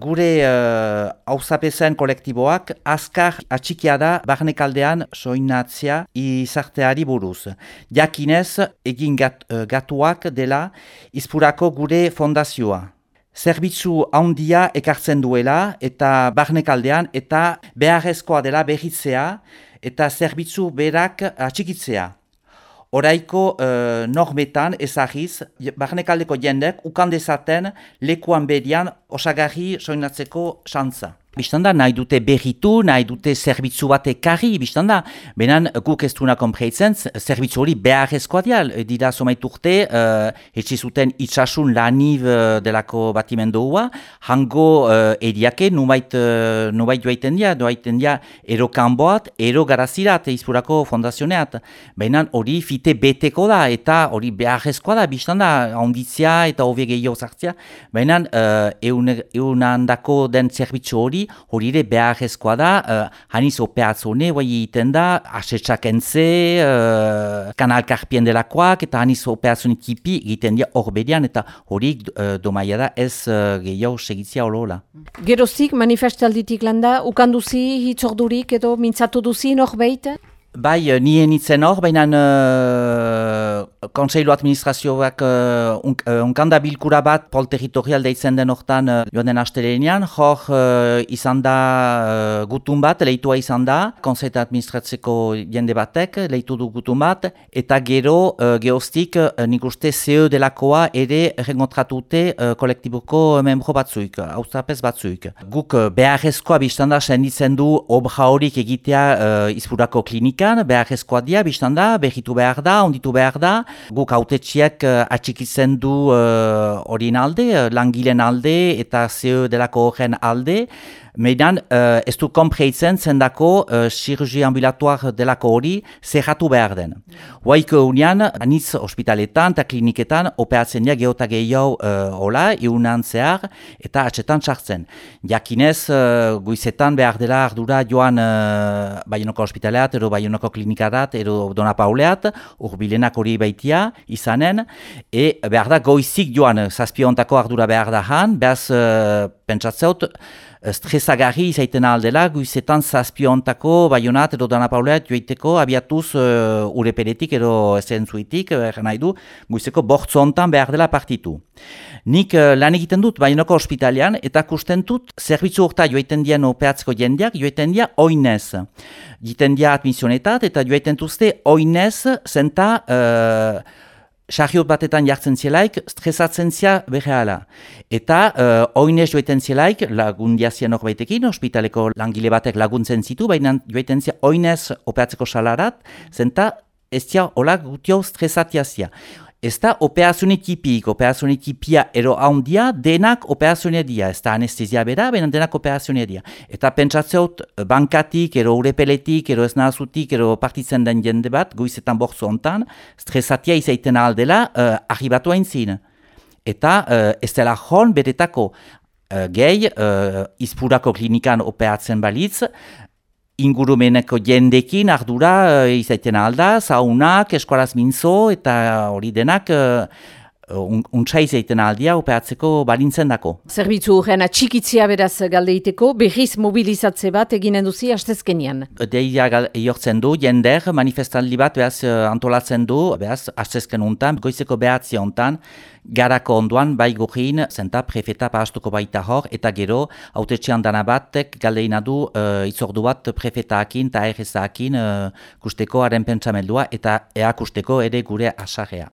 Gure hauzapezen kolektiboak azkar atxikia da barnekaldean soinatzea izarteari buruz. Jakinez egin gatuak dela izpurako gure fondazioa. Zerbitzu handia ekartzen duela eta barnekaldean eta beharrezkoa dela behitzea eta zerbitzu berak atxikitzea. Oraiko uh, normetan ezagiz, barnekaldeko jendek ukandezaten lekuan bedian osagarri soinatzeko Bistanda, nahi dute berritu, nahi dute zerbitzu bat ekarri, bistanda, benan guk ez duena kompreitzen, zerbitzu hori beharrezkoa dira, dira somait urte, uh, etxe zuten itxasun lanib uh, delako batimendua, hango uh, ediake, nubait, uh, nubait joaiten dira, joaiten dira ero kanboat, ero garazirat, izpurako fondazioneat, benan hori fite beteko da, eta hori beharrezkoa da, bistanda, onditzia eta hobi gehiago zartzia, benan uh, eunandako den zerbitzu hori, hori ere beharrezkoa da, uh, haniz operatzone, bai egiten da, asetsak entze, uh, kanalkarpien delakoak, eta haniz operatzone tipi egiten dira hor bedian, eta hori uh, domaia da ez uh, gehiago segitzia holola. Gerozik manifestalditik landa, ukanduzi hitzordurik edo mintzatu duzi norbeit? Bai, nien itzen hor, baina uh, konseilu administrazioak uh, unkanda un bilkura bat pol territorial deitzen den hortan uh, joan den astelenean, hor uh, izan da uh, gutun bat, leitua izan da, konseilu administratzeko jende batek, leitu du gutun bat, eta gero uh, geostik uh, nik uste zeo delakoa ere rengotratute uh, kolektiboko membro batzuik, auzapez batzuik. Guk uh, beharrezkoa biztanda senditzen du obra horik egitea uh, izburako klinik, politikan, behar ezkoa dia, biztan da, behitu behar da, onditu behar da. Guk autetxiek uh, atxikitzen du uh, alde, uh, alde eta zeo delako horren alde. Meidan, uh, ez du kompreitzen zendako uh, chirurgia ambulatuar delako hori zerratu behar den. Huaiko unian, anitz ospitaletan eta kliniketan operatzen dira geota gehiago uh, hola, iunan zehar eta atxetan txartzen. Jakinez, uh, guizetan behar dela ardura joan uh, Bayonoko ospitaleat, ero Bayonoko klinikarat, ero Dona Pauleat, urbilenak hori baitia izanen, e behar da goizik joan zazpiontako ardura behar da han, behaz uh, pentsatzeot, stresagarri izaiten aldela, guizetan zazpiontako baionat edo dana pauleat joiteko abiatuz uh, ureperetik edo zentzuitik, uh, nahi du, guizeko bortzontan behar dela partitu. Nik uh, lan egiten dut baionoko ospitalian eta kusten dut zerbitzu urta joiten dian opeatzeko jendeak joiten dia oinez. Jiten dia admisionetat eta joiten duzte oinez zenta... Uh, Sarriot batetan jartzen zielaik, stresatzen zia berehala. Eta uh, oinez joetan zielaik, lagundia zian hor baitekin, ospitaleko langile batek laguntzen zitu, baina joetan zia oinez operatzeko salarat, zenta ez zia hola gutio stresatia zia. Ez da operazione tipik, operazione tipia ero handia, denak operazione dia. Ez da anestezia bera, baina denak operazione dia. Eta pentsatzeot bankatik, ero urepeletik, ero ez nahazutik, ero partitzen den jende bat, goizetan bortzu ontan, stresatia izaiten aldela, uh, arribatu hain zin. Eta uh, ez dela hon beretako uh, gehi, uh, izpurako klinikan operatzen balitz, ingurumeneko jendekin ardura uh, izaiten alda, zaunak, eskolaz minzo eta hori denak uh, untsa izaiten aldia opeatzeko balintzen dako. Zerbitzu horren atxikitzia beraz galdeiteko, behiz mobilizatze bat eginen duzi hastezkenian. Deia iortzen du, jender manifestaldi bat behaz antolatzen du, behaz hastezken untan, goizeko behatzi untan, garako onduan bai gurin, zenta prefeta pahastuko baita hor, eta gero, autetxean dana batek galdeina du uh, itzordu bat prefetaakin eta errezaakin uh, kusteko haren pentsamendua eta ea kusteko ere gure asarea.